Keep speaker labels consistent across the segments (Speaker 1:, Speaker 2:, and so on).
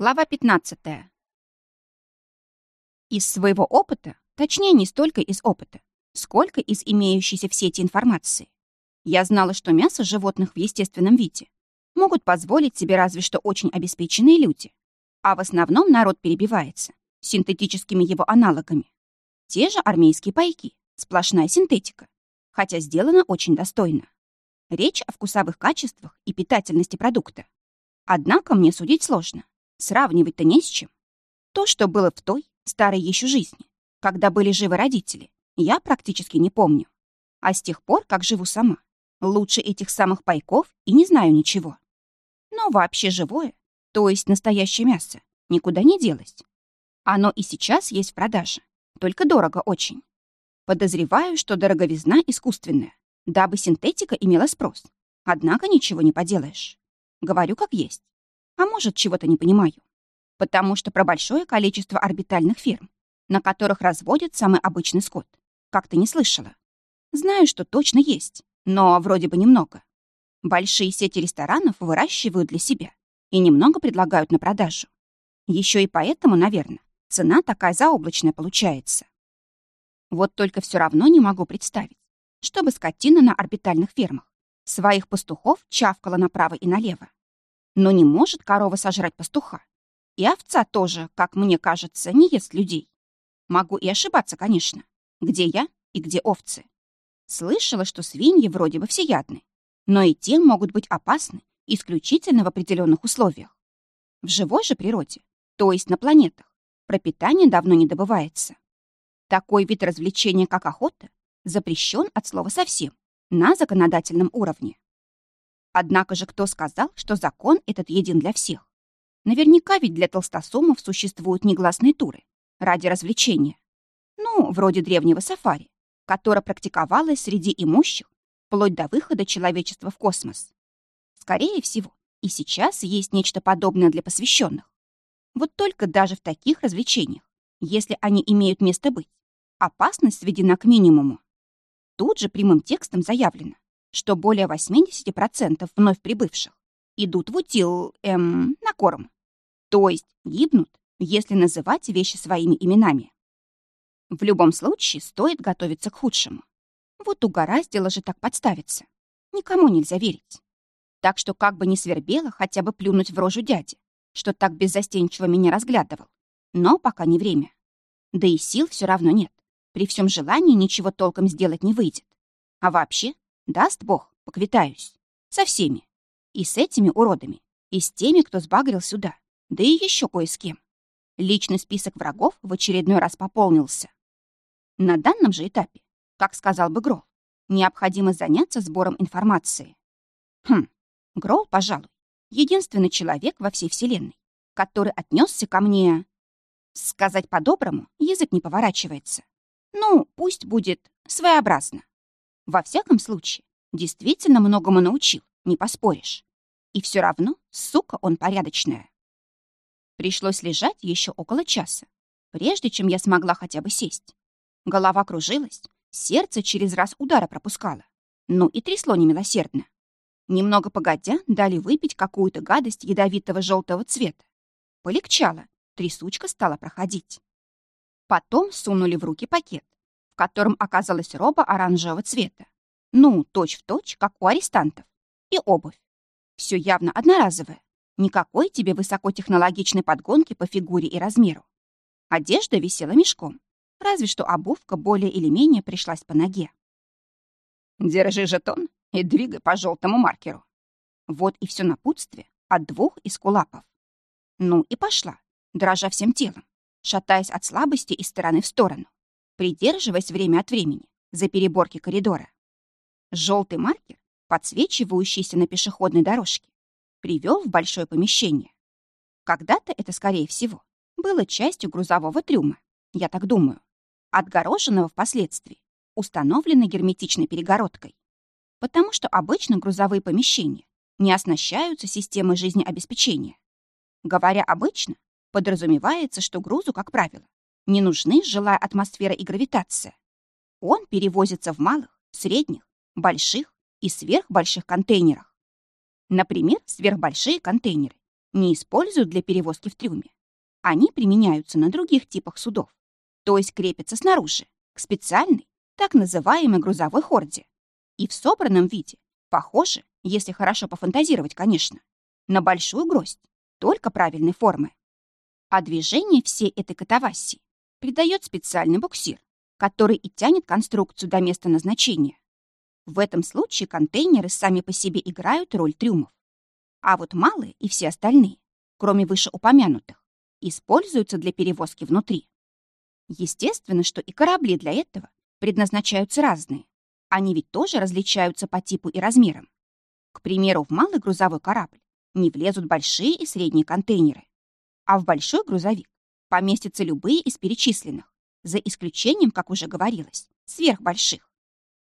Speaker 1: Глава 15. Из своего опыта, точнее, не столько из опыта, сколько из имеющейся в сети информации, я знала, что мясо животных в естественном виде могут позволить себе разве что очень обеспеченные люди, а в основном народ перебивается синтетическими его аналогами. Те же армейские пайки, сплошная синтетика, хотя сделано очень достойно. Речь о вкусовых качествах и питательности продукта. Однако мне судить сложно. Сравнивать-то не с чем. То, что было в той, старой еще жизни, когда были живы родители, я практически не помню. А с тех пор, как живу сама, лучше этих самых пайков и не знаю ничего. Но вообще живое, то есть настоящее мясо, никуда не делось. Оно и сейчас есть в продаже, только дорого очень. Подозреваю, что дороговизна искусственная, дабы синтетика имела спрос. Однако ничего не поделаешь. Говорю как есть. А может, чего-то не понимаю. Потому что про большое количество орбитальных ферм, на которых разводят самый обычный скот, как-то не слышала. Знаю, что точно есть, но вроде бы немного. Большие сети ресторанов выращивают для себя и немного предлагают на продажу. Еще и поэтому, наверное, цена такая заоблачная получается. Вот только все равно не могу представить, чтобы скотина на орбитальных фермах своих пастухов чавкала направо и налево. Но не может корова сожрать пастуха. И овца тоже, как мне кажется, не ест людей. Могу и ошибаться, конечно. Где я и где овцы? Слышала, что свиньи вроде бы всеядны, но и те могут быть опасны исключительно в определенных условиях. В живой же природе, то есть на планетах, пропитание давно не добывается. Такой вид развлечения, как охота, запрещен от слова совсем на законодательном уровне. Однако же кто сказал, что закон этот един для всех? Наверняка ведь для толстосумов существуют негласные туры ради развлечения. Ну, вроде древнего сафари, которое практиковалось среди имущих вплоть до выхода человечества в космос. Скорее всего, и сейчас есть нечто подобное для посвященных. Вот только даже в таких развлечениях, если они имеют место быть, опасность сведена к минимуму. Тут же прямым текстом заявлено, что более 80% вновь прибывших идут в утил, эм, на корм. То есть гибнут, если называть вещи своими именами. В любом случае стоит готовиться к худшему. Вот угораздило же так подставиться. Никому нельзя верить. Так что как бы не свербело хотя бы плюнуть в рожу дяди, что так беззастенчиво меня разглядывал. Но пока не время. Да и сил все равно нет. При всем желании ничего толком сделать не выйдет. А вообще, Даст Бог, поквитаюсь. Со всеми. И с этими уродами, и с теми, кто сбагрил сюда, да и еще кое с кем. Личный список врагов в очередной раз пополнился. На данном же этапе, как сказал бы Грол, необходимо заняться сбором информации. Хм, Грол, пожалуй, единственный человек во всей Вселенной, который отнесся ко мне... Сказать по-доброму язык не поворачивается. Ну, пусть будет своеобразно. Во всяком случае, действительно многому научил, не поспоришь. И все равно, сука, он порядочная. Пришлось лежать еще около часа, прежде чем я смогла хотя бы сесть. Голова кружилась, сердце через раз удара пропускало. Ну и трясло немилосердно. Немного погодя, дали выпить какую-то гадость ядовитого желтого цвета. Полегчало, трясучка стала проходить. Потом сунули в руки пакет котором оказалась роба оранжевого цвета. Ну, точь-в-точь, точь, как у арестантов. И обувь. Все явно одноразовое. Никакой тебе высокотехнологичной подгонки по фигуре и размеру. Одежда висела мешком. Разве что обувка более или менее пришлась по ноге. Держи жетон и двигай по желтому маркеру. Вот и все напутствие от двух из кулапов. Ну и пошла, дрожа всем телом, шатаясь от слабости из стороны в сторону придерживаясь время от времени за переборки коридора. Желтый маркер, подсвечивающийся на пешеходной дорожке, привел в большое помещение. Когда-то это, скорее всего, было частью грузового трюма, я так думаю, отгороженного впоследствии, установленной герметичной перегородкой. Потому что обычно грузовые помещения не оснащаются системой жизнеобеспечения. Говоря обычно, подразумевается, что грузу, как правило, не нужны жилая атмосфера и гравитация. Он перевозится в малых, средних, больших и сверхбольших контейнерах. Например, сверхбольшие контейнеры не используют для перевозки в трюме. Они применяются на других типах судов, то есть крепятся снаружи, к специальной, так называемой грузовой хорде. И в собранном виде похоже, если хорошо пофантазировать, конечно, на большую гроздь, только правильной формы. А движение всей этой катавасии придает специальный буксир, который и тянет конструкцию до места назначения. В этом случае контейнеры сами по себе играют роль трюмов. А вот малые и все остальные, кроме вышеупомянутых, используются для перевозки внутри. Естественно, что и корабли для этого предназначаются разные. Они ведь тоже различаются по типу и размерам. К примеру, в малый грузовой корабль не влезут большие и средние контейнеры, а в большой грузовик поместятся любые из перечисленных, за исключением, как уже говорилось, сверхбольших.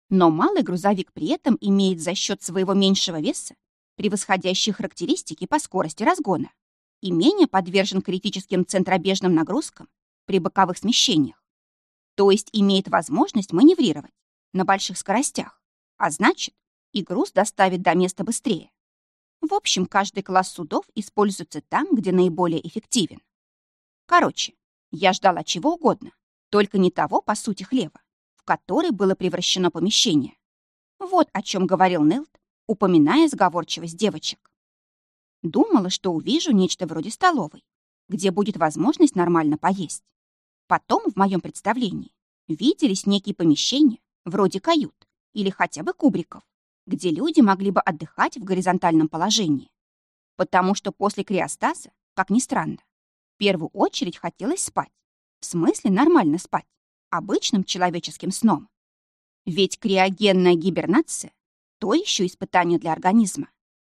Speaker 1: Но малый грузовик при этом имеет за счет своего меньшего веса превосходящие характеристики по скорости разгона и менее подвержен критическим центробежным нагрузкам при боковых смещениях. То есть имеет возможность маневрировать на больших скоростях, а значит, и груз доставит до места быстрее. В общем, каждый класс судов используется там, где наиболее эффективен. Короче, я ждала чего угодно, только не того, по сути, хлеба, в который было превращено помещение. Вот о чем говорил Нелт, упоминая сговорчивость девочек. Думала, что увижу нечто вроде столовой, где будет возможность нормально поесть. Потом, в моем представлении, виделись некие помещения, вроде кают или хотя бы кубриков, где люди могли бы отдыхать в горизонтальном положении. Потому что после криостаза, как ни странно, в первую очередь хотелось спать. В смысле нормально спать, обычным человеческим сном. Ведь криогенная гибернация – то еще испытание для организма.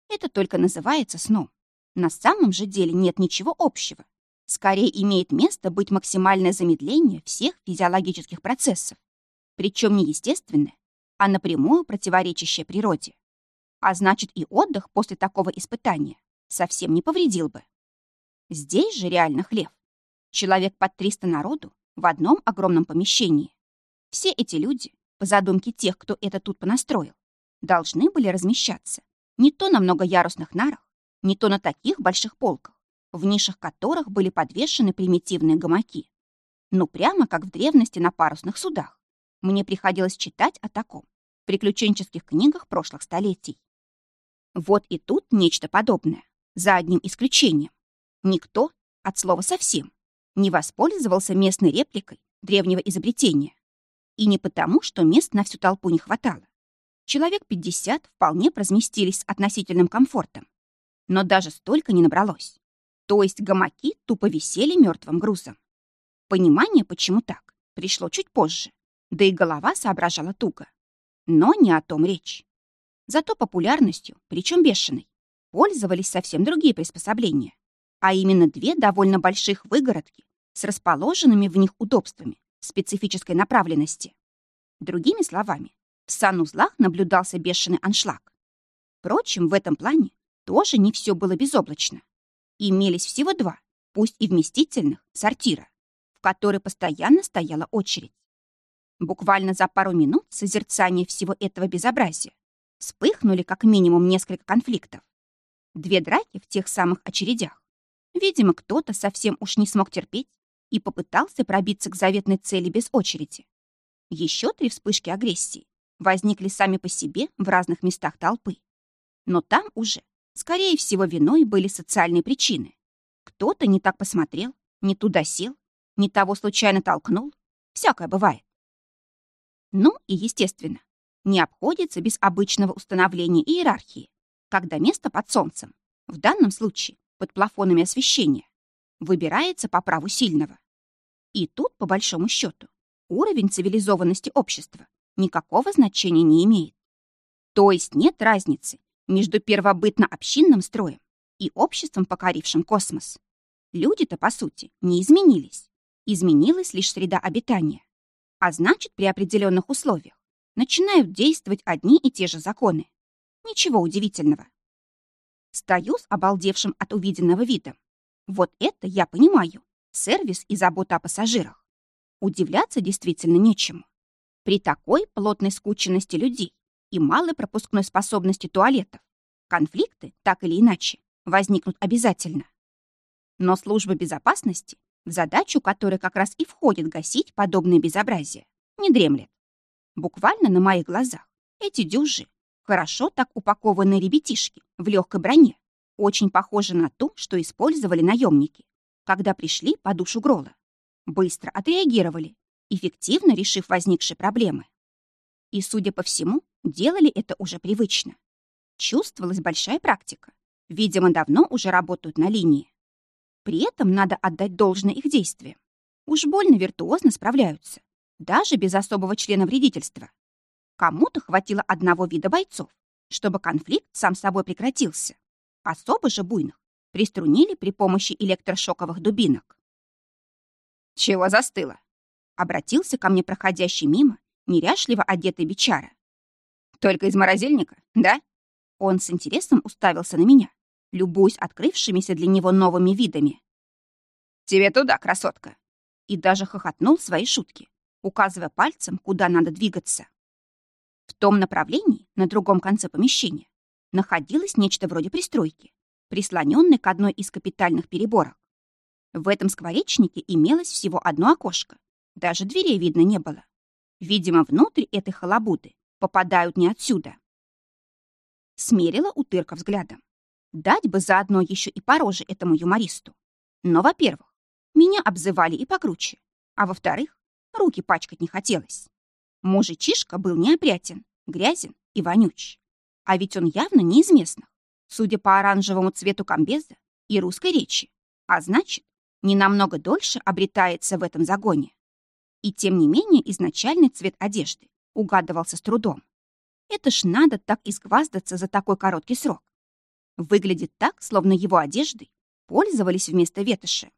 Speaker 1: Это только называется сном. На самом же деле нет ничего общего. Скорее имеет место быть максимальное замедление всех физиологических процессов. Причем не естественное, а напрямую противоречащее природе. А значит, и отдых после такого испытания совсем не повредил бы. Здесь же реально хлев. Человек под 300 народу в одном огромном помещении. Все эти люди, по задумке тех, кто это тут понастроил, должны были размещаться не то на многоярусных нарах, не то на таких больших полках, в нишах которых были подвешены примитивные гамаки. Ну, прямо как в древности на парусных судах. Мне приходилось читать о таком в приключенческих книгах прошлых столетий. Вот и тут нечто подобное, за одним исключением. Никто, от слова совсем, не воспользовался местной репликой древнего изобретения. И не потому, что мест на всю толпу не хватало. Человек 50 вполне разместились с относительным комфортом. Но даже столько не набралось. То есть гамаки тупо висели мертвым грузом. Понимание, почему так, пришло чуть позже да и голова соображала туго. Но не о том речь. Зато популярностью, причем бешеной, пользовались совсем другие приспособления, а именно две довольно больших выгородки с расположенными в них удобствами специфической направленности. Другими словами, в санузлах наблюдался бешеный аншлаг. Впрочем, в этом плане тоже не все было безоблачно. Имелись всего два, пусть и вместительных, сортира, в которые постоянно стояла очередь. Буквально за пару минут созерцания всего этого безобразия вспыхнули как минимум несколько конфликтов. Две драки в тех самых очередях. Видимо, кто-то совсем уж не смог терпеть и попытался пробиться к заветной цели без очереди. Еще три вспышки агрессии возникли сами по себе в разных местах толпы. Но там уже, скорее всего, виной были социальные причины. Кто-то не так посмотрел, не туда сел, не того случайно толкнул. Всякое бывает. Ну и, естественно, не обходится без обычного установления иерархии, когда место под солнцем, в данном случае под плафонами освещения, выбирается по праву сильного. И тут, по большому счету, уровень цивилизованности общества никакого значения не имеет. То есть нет разницы между первобытно-общинным строем и обществом, покорившим космос. Люди-то, по сути, не изменились. Изменилась лишь среда обитания. А значит, при определенных условиях начинают действовать одни и те же законы. Ничего удивительного. Стою с обалдевшим от увиденного видом. Вот это я понимаю. Сервис и забота о пассажирах. Удивляться действительно нечему. При такой плотной скученности людей и малой пропускной способности туалетов конфликты, так или иначе, возникнут обязательно. Но служба безопасности, в задачу которой как раз и входит гасить подобные безобразия, не дремлет. Буквально на моих глазах эти дюжи, хорошо так упакованные ребятишки в легкой броне, очень похожи на то, что использовали наемники, когда пришли по душу Грола. Быстро отреагировали, эффективно решив возникшие проблемы. И, судя по всему, делали это уже привычно. Чувствовалась большая практика. Видимо, давно уже работают на линии. При этом надо отдать должное их действиям. Уж больно виртуозно справляются, даже без особого члена вредительства. Кому-то хватило одного вида бойцов, чтобы конфликт сам собой прекратился. Особо же буйных приструнили при помощи электрошоковых дубинок. «Чего застыло?» — обратился ко мне проходящий мимо неряшливо одетый бичара. «Только из морозильника, да?» Он с интересом уставился на меня, любуясь открывшимися для него новыми видами. «Тебе туда, красотка!» И даже хохотнул свои шутки, указывая пальцем, куда надо двигаться. Том направлении, на другом конце помещения, находилось нечто вроде пристройки, прислоненной к одной из капитальных переборок. В этом скворечнике имелось всего одно окошко, даже дверей видно не было. Видимо, внутрь этой халабуды попадают не отсюда. Смерила утырка взглядом. Дать бы заодно еще и по роже этому юмористу. Но, во-первых, меня обзывали и покруче, а во-вторых, руки пачкать не хотелось. Мужичишка был неопрятен, грязен и вонюч. А ведь он явно не из местных, судя по оранжевому цвету комбеза и русской речи, а значит, не намного дольше обретается в этом загоне. И тем не менее изначальный цвет одежды угадывался с трудом. Это ж надо так изгваздаться за такой короткий срок. Выглядит так, словно его одеждой пользовались вместо ветоши.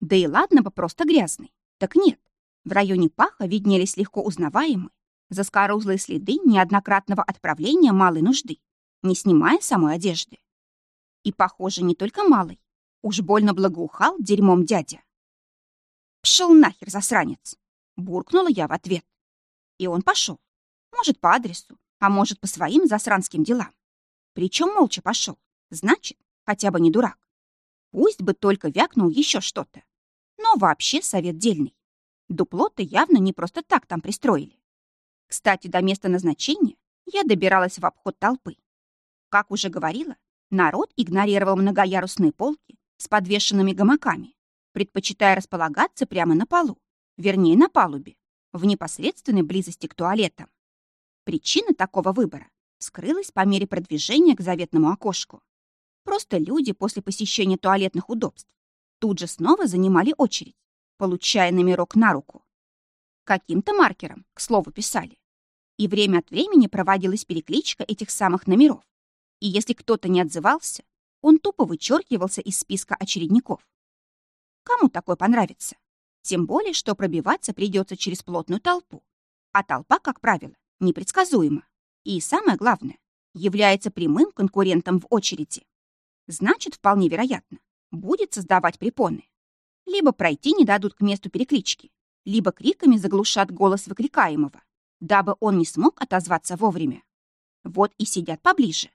Speaker 1: Да и ладно бы просто грязный. Так нет, в районе паха виднелись легко узнаваемые, заскорузлые следы неоднократного отправления малой нужды, не снимая самой одежды. И, похоже, не только малый. Уж больно благоухал дерьмом дядя. «Пшел нахер, засранец!» — буркнула я в ответ. И он пошел. Может, по адресу, а может, по своим засранским делам. Причем молча пошел. Значит, хотя бы не дурак. Пусть бы только вякнул еще что-то. Но вообще совет дельный. Дупло-то явно не просто так там пристроили. Кстати, до места назначения я добиралась в обход толпы. Как уже говорила, народ игнорировал многоярусные полки с подвешенными гамаками, предпочитая располагаться прямо на полу, вернее, на палубе, в непосредственной близости к туалетам. Причина такого выбора скрылась по мере продвижения к заветному окошку. Просто люди после посещения туалетных удобств тут же снова занимали очередь, получая номерок на руку. Каким-то маркером, к слову, писали. И время от времени проводилась перекличка этих самых номеров. И если кто-то не отзывался, он тупо вычеркивался из списка очередников. Кому такое понравится? Тем более, что пробиваться придется через плотную толпу. А толпа, как правило, непредсказуема. И самое главное, является прямым конкурентом в очереди. Значит, вполне вероятно, будет создавать препоны. Либо пройти не дадут к месту переклички, либо криками заглушат голос выкликаемого, дабы он не смог отозваться вовремя. Вот и сидят поближе.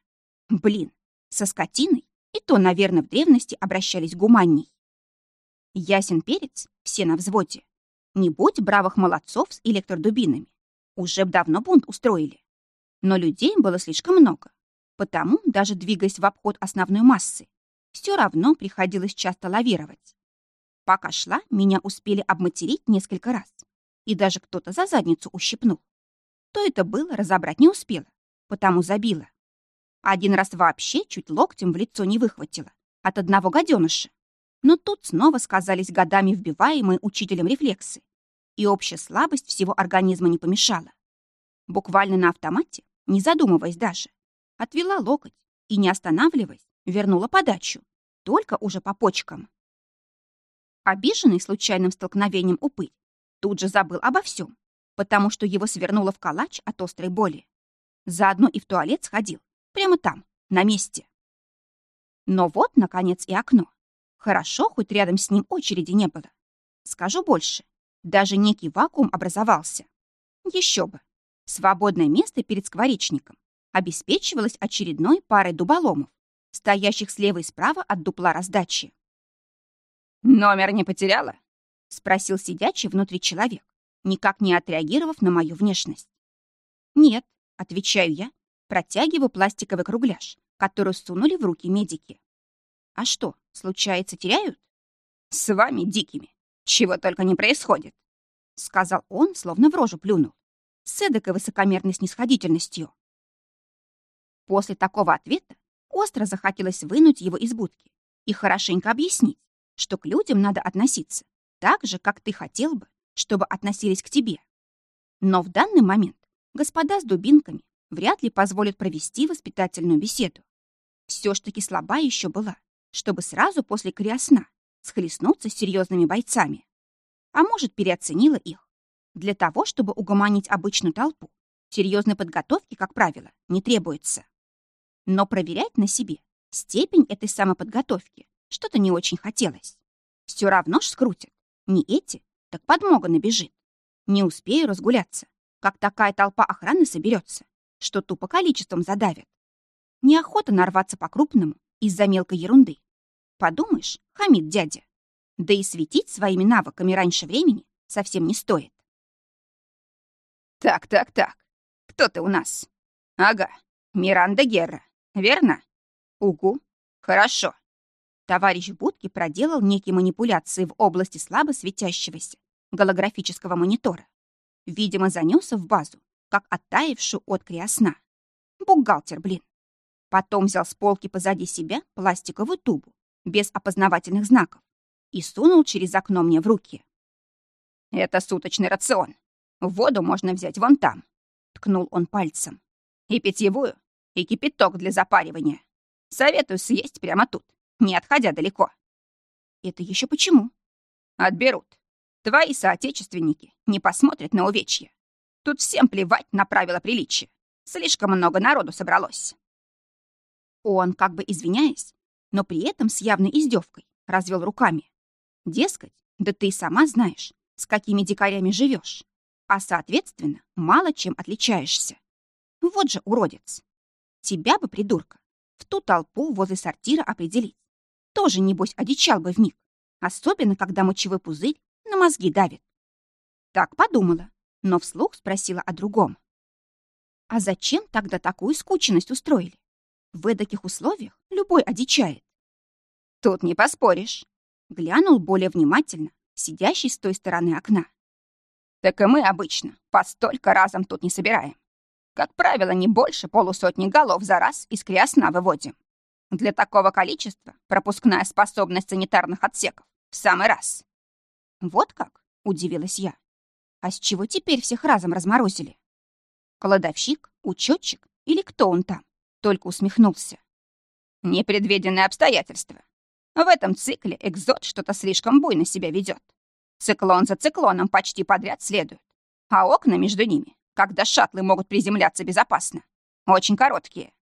Speaker 1: Блин, со скотиной и то, наверное, в древности обращались гуманней. Ясен перец, все на взводе. Не будь бравых молодцов с электродубинами. Уже б давно бунт устроили. Но людей было слишком много. Потому, даже двигаясь в обход основной массы, все равно приходилось часто лавировать. Пока шла, меня успели обматерить несколько раз. И даже кто-то за задницу ущипнул. То это было, разобрать не успела, потому забила. Один раз вообще чуть локтем в лицо не выхватила от одного гаденыша. Но тут снова сказались годами вбиваемые учителем рефлексы, и общая слабость всего организма не помешала. Буквально на автомате, не задумываясь даже, отвела локоть и, не останавливаясь, вернула подачу, только уже по почкам. Обиженный случайным столкновением упырь тут же забыл обо всем, потому что его свернуло в калач от острой боли. Заодно и в туалет сходил, прямо там, на месте. Но вот, наконец, и окно. Хорошо, хоть рядом с ним очереди не было. Скажу больше. Даже некий вакуум образовался. Еще бы. Свободное место перед скворечником обеспечивалось очередной парой дуболомов, стоящих слева и справа от дупла раздачи.
Speaker 2: «Номер не потеряла?»
Speaker 1: — спросил сидячий внутри человек, никак не отреагировав на мою внешность. «Нет», — отвечаю я, протягиваю пластиковый кругляш, который сунули в руки медики. «А что, случается, теряют?»
Speaker 2: «С вами дикими. Чего только не происходит», — сказал он, словно в рожу плюнул, с эдакой высокомерной снисходительностью.
Speaker 1: После такого ответа остро захотелось вынуть его из будки и хорошенько объяснить, что к людям надо относиться так же, как ты хотел бы, чтобы относились к тебе. Но в данный момент господа с дубинками вряд ли позволят провести воспитательную беседу. Все ж таки слаба еще была, чтобы сразу после криосна схлестнуться с серьезными бойцами. А может, переоценила их. Для того, чтобы угомонить обычную толпу, серьезной подготовки, как правило, не требуется. Но проверять на себе степень этой самоподготовки что-то не очень хотелось. Все равно ж скрутят. Не эти, так подмога набежит. Не успею разгуляться, как такая толпа охраны соберется, что тупо количеством задавят. Неохота нарваться по-крупному из-за мелкой ерунды. Подумаешь, хамит дядя. Да и светить своими навыками раньше времени совсем не стоит.
Speaker 2: Так, так, так. Кто ты у нас? Ага, Миранда Герра, верно? Угу, хорошо.
Speaker 1: Товарищ в будке проделал некие манипуляции в области слабо светящегося голографического монитора. Видимо, занесся в базу, как оттаившую от криосна. Бухгалтер, блин. Потом взял с полки позади себя пластиковую тубу, без опознавательных знаков, и сунул через окно мне в руки.
Speaker 2: «Это суточный рацион. Воду можно взять вон там», — ткнул он пальцем. «И питьевую, и кипяток для запаривания. Советую съесть прямо тут, не отходя далеко.
Speaker 1: Это еще почему?
Speaker 2: Отберут. Твои соотечественники не посмотрят на увечья. Тут всем плевать на правила приличия. Слишком много народу собралось.
Speaker 1: Он, как бы извиняясь, но при этом с явной издевкой, развел руками. Дескать, да ты сама знаешь, с какими дикарями живешь, а, соответственно, мало чем отличаешься. Вот же уродец. Тебя бы, придурка, в ту толпу возле сортира определить тоже, небось, одичал бы вмиг. Особенно, когда мочевой пузырь на мозги давит. Так подумала, но вслух спросила о другом. А зачем тогда такую скученность устроили? В эдаких условиях любой одичает.
Speaker 2: Тут не поспоришь.
Speaker 1: Глянул более внимательно, сидящий с той стороны окна.
Speaker 2: Так и мы обычно по столько разом тут не собираем. Как правило, не больше полусотни голов за раз из криосна выводим. Для такого количества пропускная способность санитарных отсеков в самый раз.
Speaker 1: Вот как? Удивилась я. А с чего теперь всех разом разморозили? Кладовщик, учетчик или кто он там? Только усмехнулся.
Speaker 2: Непредвиденные обстоятельства. В этом цикле экзот что-то слишком буйно себя ведет. Циклон за циклоном почти подряд следует. А окна между ними, когда шаттлы могут приземляться безопасно, очень короткие.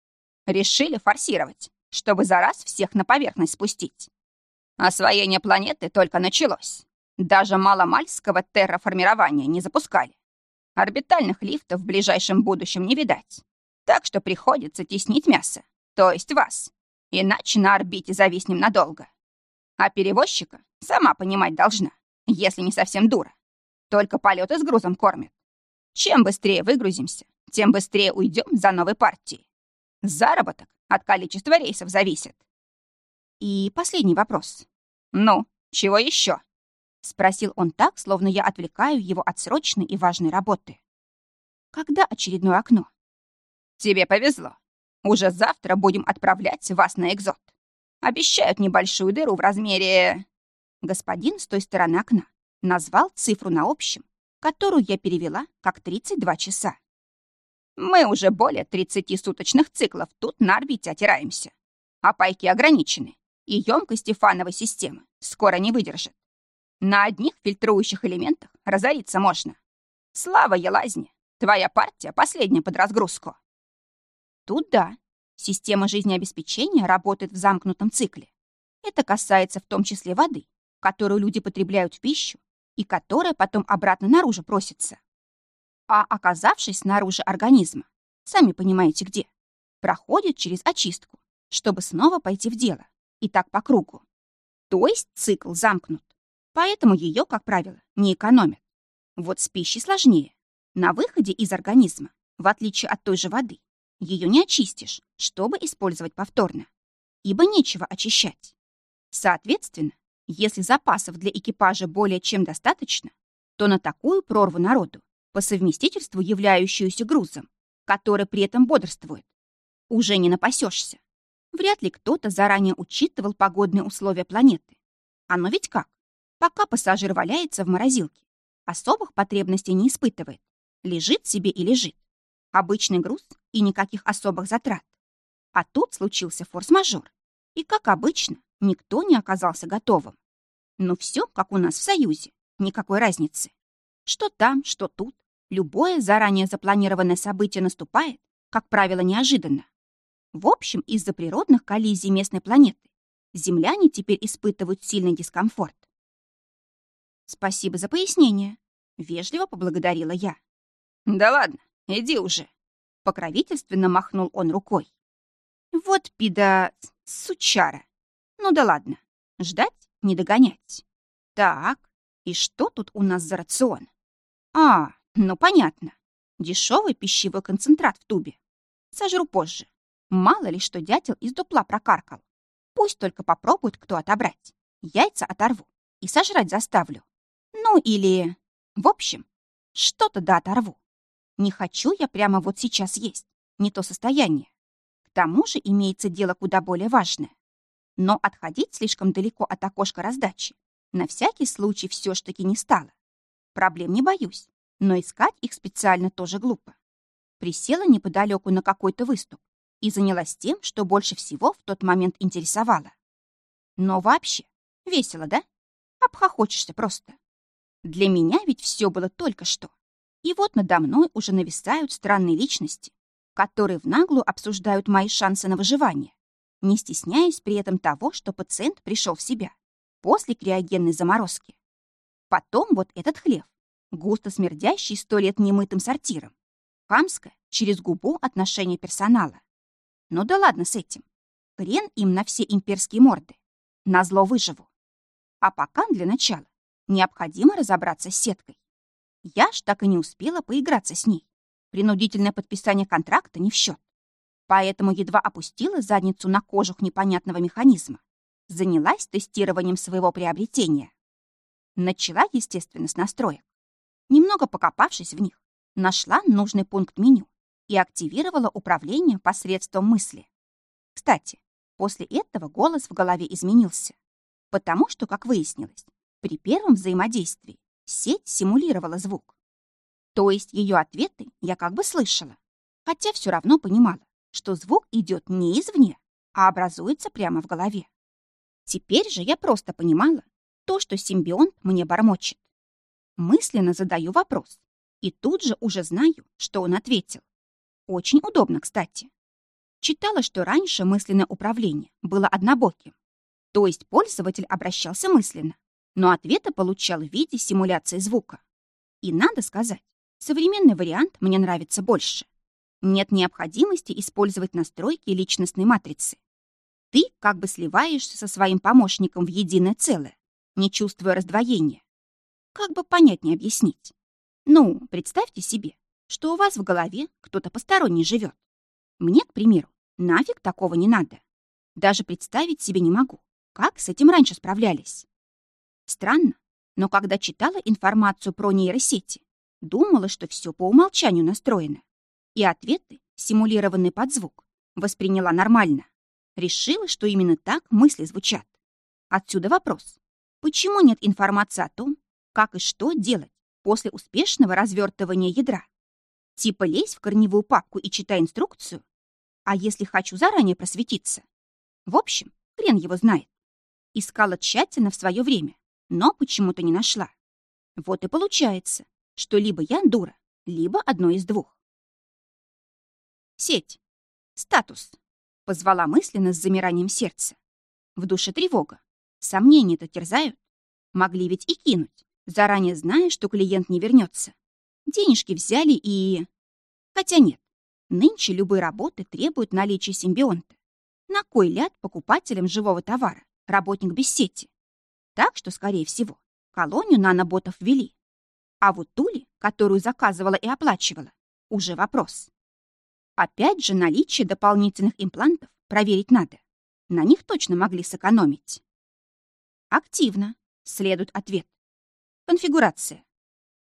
Speaker 2: Решили форсировать чтобы за раз всех на поверхность спустить. Освоение планеты только началось. Даже маломальского терраформирования не запускали. Орбитальных лифтов в ближайшем будущем не видать. Так что приходится теснить мясо, то есть вас. Иначе на орбите зависнем надолго. А перевозчика сама понимать должна, если не совсем дура. Только полеты с грузом кормят. Чем быстрее выгрузимся, тем быстрее уйдем за новой партией. Заработок от количества рейсов зависит.
Speaker 1: И последний вопрос.
Speaker 2: Ну, чего еще?
Speaker 1: Спросил он так, словно я отвлекаю его от срочной и важной работы. Когда очередное окно?
Speaker 2: Тебе повезло. Уже завтра будем отправлять вас на экзот. Обещают небольшую дыру в размере...
Speaker 1: Господин с той стороны окна назвал цифру на общем, которую я перевела как 32 часа.
Speaker 2: Мы уже более 30 суточных циклов тут на орбите отираемся. А пайки ограничены, и емкости фановой системы скоро не выдержит. На одних фильтрующих элементах разориться можно. Слава Елазне, твоя партия последняя под разгрузку.
Speaker 1: Тут да, система жизнеобеспечения работает в замкнутом цикле. Это касается в том числе воды, которую люди потребляют в пищу и которая потом обратно наружу просится а оказавшись снаружи организма, сами понимаете где, проходит через очистку чтобы снова пойти в дело. И так по кругу. То есть цикл замкнут. Поэтому ее, как правило, не экономят. Вот с пищей сложнее. На выходе из организма, в отличие от той же воды, ее не очистишь, чтобы использовать повторно. Ибо нечего очищать. Соответственно, если запасов для экипажа более чем достаточно, то на такую прорву народу, по совместительству являющуюся грузом, который при этом бодрствует, уже не напасешься. Вряд ли кто-то заранее учитывал погодные условия планеты. Оно ведь как? Пока пассажир валяется в морозилке, особых потребностей не испытывает. Лежит себе и лежит. Обычный груз и никаких особых затрат. А тут случился форс-мажор. И, как обычно, никто не оказался готовым. Но все, как у нас в Союзе, никакой разницы. Что там, что тут, любое заранее запланированное событие наступает, как правило, неожиданно. В общем, из-за природных коллизий местной планеты земляне теперь испытывают сильный дискомфорт. «Спасибо за пояснение», — вежливо поблагодарила я.
Speaker 2: «Да ладно, иди уже», —
Speaker 1: покровительственно махнул он рукой. «Вот пида... сучара. Ну да ладно, ждать, не догонять. Так, и что тут у нас за рацион? А, ну понятно. Дешевый пищевой концентрат в тубе. Сожру позже. Мало ли, что дятел из дупла прокаркал. Пусть только попробует кто отобрать. Яйца оторву и сожрать заставлю. Ну или... В общем, что-то да оторву. Не хочу я прямо вот сейчас есть. Не то состояние. К тому же имеется дело куда более важное. Но отходить слишком далеко от окошка раздачи на всякий случай все ж таки не стало. Проблем не боюсь, но искать их специально тоже глупо. Присела неподалеку на какой-то выступ и занялась тем, что больше всего в тот момент интересовало. Но вообще, весело, да? Обхохочешься просто. Для меня ведь все было только что. И вот надо мной уже нависают странные личности, которые в наглую обсуждают мои шансы на выживание, не стесняясь при этом того, что пациент пришел в себя после криогенной заморозки. Потом вот этот хлев, густо смердящий сто лет немытым сортиром. Хамское, через губу отношение персонала. Ну да ладно с этим. Хрен им на все имперские морды. Назло выживу. А пока для начала необходимо разобраться с сеткой. Я ж так и не успела поиграться с ней. Принудительное подписание контракта не в счет. Поэтому едва опустила задницу на кожух непонятного механизма. Занялась тестированием своего приобретения. Начала, естественно, с настроек. Немного покопавшись в них, нашла нужный пункт меню и активировала управление посредством мысли. Кстати, после этого голос в голове изменился, потому что, как выяснилось, при первом взаимодействии сеть симулировала звук. То есть ее ответы я как бы слышала, хотя все равно понимала, что звук идет не извне, а образуется прямо в голове. Теперь же я просто понимала то, что симбионт мне бормочет. Мысленно задаю вопрос и тут же уже знаю, что он ответил. Очень удобно, кстати. Читала, что раньше мысленное управление было однобоким. То есть пользователь обращался мысленно, но ответы получал в виде симуляции звука. И надо сказать, современный вариант мне нравится больше. Нет необходимости использовать настройки личностной матрицы. Ты как бы сливаешься со своим помощником в единое целое, не чувствуя раздвоения. Как бы понятнее объяснить? Ну, представьте себе, что у вас в голове кто-то посторонний живет. Мне, к примеру, нафиг такого не надо. Даже представить себе не могу, как с этим раньше справлялись. Странно, но когда читала информацию про нейросети, думала, что все по умолчанию настроено. И ответы, симулированные под звук, восприняла нормально. Решила, что именно так мысли звучат. Отсюда вопрос. Почему нет информации о том, как и что делать после успешного развертывания ядра? Типа лезь в корневую папку и читай инструкцию? А если хочу заранее просветиться? В общем, хрен его знает. Искала тщательно в свое время, но почему-то не нашла. Вот и получается, что либо я дура, либо одно из двух. Сеть. Статус. Позвала мысленно с замиранием сердца. В душе тревога. Сомнения-то терзают. Могли ведь и кинуть, заранее зная, что клиент не вернется. Денежки взяли и... Хотя нет, нынче любые работы требуют наличия симбионта. На кой ляд покупателям живого товара работник без сети? Так что, скорее всего, колонию наноботов ввели. А вот Тули, которую заказывала и оплачивала, уже вопрос. Опять же, наличие дополнительных имплантов проверить надо. На них точно могли сэкономить. Активно, следует ответ. Конфигурация.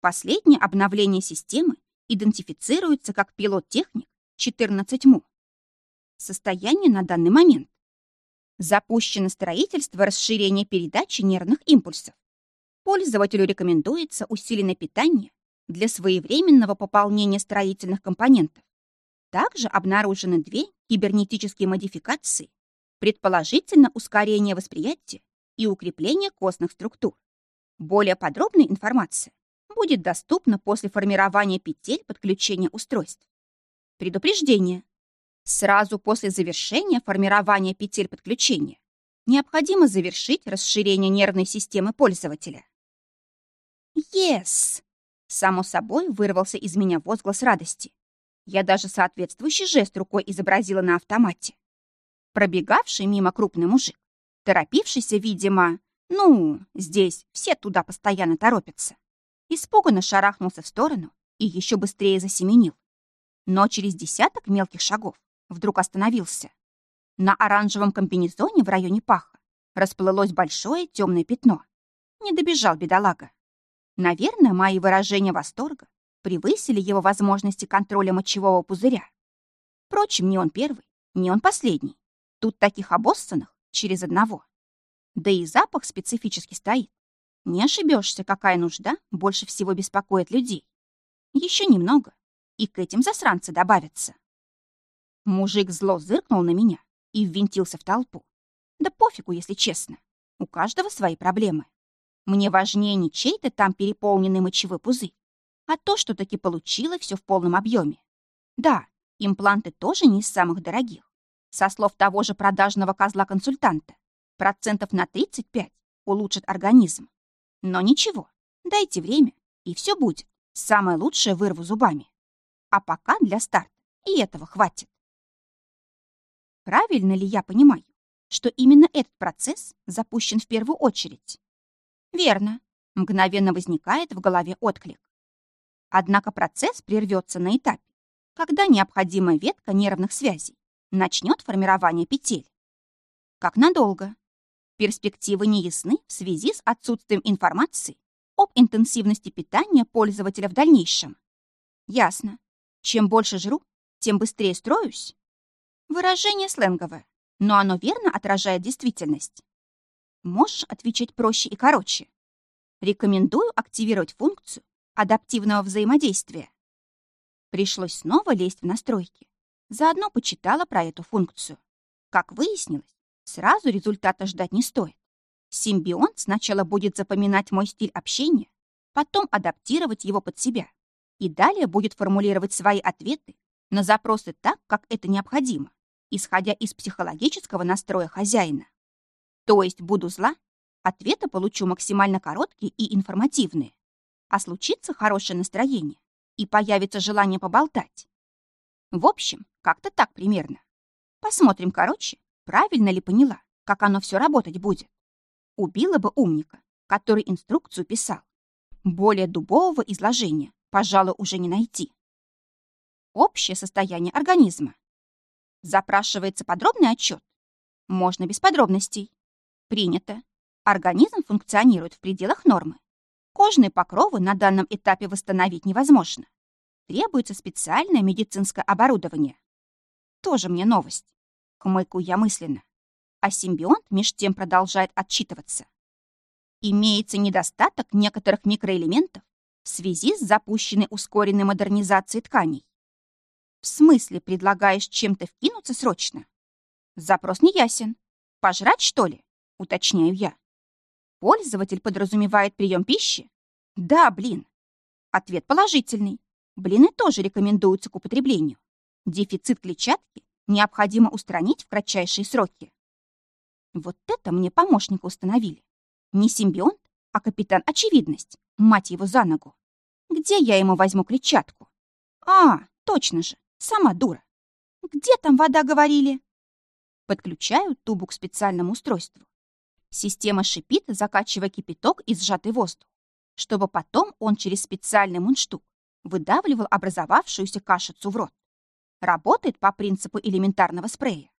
Speaker 1: Последнее обновление системы идентифицируется как пилот-техник 14 МУ. Состояние на данный момент. Запущено строительство расширения передачи нервных импульсов. Пользователю рекомендуется усиленное питание для своевременного пополнения строительных компонентов. Также обнаружены две кибернетические модификации, предположительно ускорение восприятия и укрепление костных структур. Более подробная информация будет доступна после формирования петель подключения устройств. Предупреждение. Сразу после завершения формирования петель подключения необходимо завершить расширение нервной системы пользователя. «Yes!» Само собой вырвался из меня возглас радости. Я даже соответствующий жест рукой изобразила на автомате. Пробегавший мимо крупный мужик, торопившийся, видимо, ну, здесь все туда постоянно торопятся, испуганно шарахнулся в сторону и еще быстрее засеменил. Но через десяток мелких шагов вдруг остановился. На оранжевом комбинезоне в районе паха расплылось большое темное пятно. Не добежал бедолага. Наверное, мои выражения восторга превысили его возможности контроля мочевого пузыря. Впрочем, не он первый, не он последний. Тут таких обоссанных через одного. Да и запах специфически стоит. Не ошибешься, какая нужда больше всего беспокоит людей. Еще немного, и к этим засранцы добавятся. Мужик зло зыркнул на меня и ввинтился в толпу. Да пофигу, если честно. У каждого свои проблемы. Мне важнее не чей-то там переполненный мочевой пузырь, а то, что таки получила все в полном объеме. Да, импланты тоже не из самых дорогих. Со слов того же продажного козла-консультанта, процентов на 35 улучшит организм. Но ничего, дайте время, и все будет. Самое лучшее вырву зубами. А пока для старта и этого хватит. Правильно ли я понимаю, что именно этот процесс запущен в первую очередь? Верно. Мгновенно возникает в голове отклик. Однако процесс прервется на этапе, когда необходимая ветка нервных связей начнет формирование петель. Как надолго? Перспективы не ясны в связи с отсутствием информации об интенсивности питания пользователя в дальнейшем. Ясно. Чем больше жру, тем быстрее строюсь. Выражение сленговое, но оно верно отражает действительность. Можешь отвечать проще и короче. Рекомендую активировать функцию адаптивного взаимодействия. Пришлось снова лезть в настройки. Заодно почитала про эту функцию. Как выяснилось, сразу результата ждать не стоит. Симбионт сначала будет запоминать мой стиль общения, потом адаптировать его под себя и далее будет формулировать свои ответы на запросы так, как это необходимо, исходя из психологического настроя хозяина. То есть буду зла, ответы получу максимально короткие и информативные. А случится хорошее настроение, и появится желание поболтать. В общем, как-то так примерно. Посмотрим, короче, правильно ли поняла, как оно все работать будет. Убила бы умника, который инструкцию писал. Более дубового изложения, пожалуй, уже не найти. Общее состояние организма. Запрашивается подробный отчет. Можно без подробностей. Принято. Организм функционирует в пределах нормы. Кожные покровы на данном этапе восстановить невозможно. Требуется специальное медицинское оборудование. Тоже мне новость. Хмыкаю я мысленно. А симбионт меж тем продолжает отчитываться. Имеется недостаток некоторых микроэлементов в связи с запущенной ускоренной модернизацией тканей. В смысле предлагаешь чем-то вкинуться срочно? Запрос не ясен. Пожрать, что ли? уточняю я. Пользователь подразумевает прием пищи? Да, блин. Ответ положительный. Блины тоже рекомендуются к употреблению. Дефицит клетчатки необходимо устранить в кратчайшие сроки. Вот это мне помощника установили. Не симбионт, а капитан Очевидность, мать его за ногу. Где я ему возьму клетчатку? А, точно же, сама дура. Где там вода, говорили? Подключаю тубу к специальному устройству. Система шипит, закачивая кипяток и сжатый воздух, чтобы потом он через специальный мундштук выдавливал образовавшуюся кашицу в рот. Работает по принципу элементарного спрея.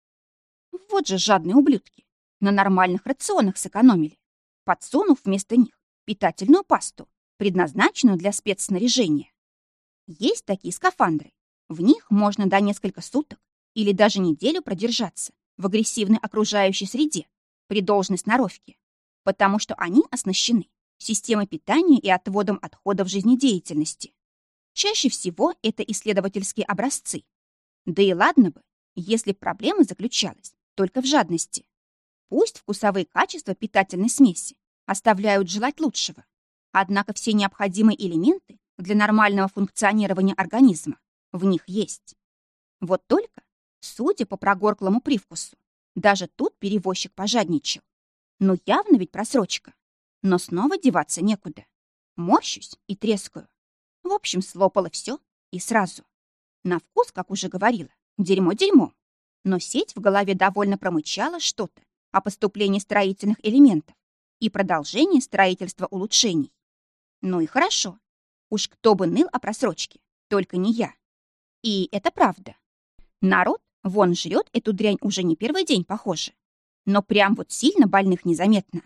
Speaker 1: Вот же жадные ублюдки. На нормальных рационах сэкономили, подсунув вместо них питательную пасту, предназначенную для спецснаряжения. Есть такие скафандры. В них можно до несколько суток или даже неделю продержаться в агрессивной окружающей среде при должной сноровке, потому что они оснащены системой питания и отводом отходов жизнедеятельности. Чаще всего это исследовательские образцы. Да и ладно бы, если проблема заключалась только в жадности. Пусть вкусовые качества питательной смеси оставляют желать лучшего, однако все необходимые элементы для нормального функционирования организма в них есть. Вот только, судя по прогорклому привкусу, даже тут перевозчик пожадничал. Ну явно ведь просрочка. Но снова деваться некуда. Морщусь и трескаю. В общем, слопала все и сразу. На вкус, как уже говорила, дерьмо дерьмо. Но сеть в голове довольно промычала что-то о поступлении строительных элементов и продолжении строительства улучшений. Ну и хорошо. Уж кто бы ныл о просрочке, только не я. И это правда. Народ вон жрет эту дрянь уже не первый день, похоже. Но прям вот сильно больных незаметно.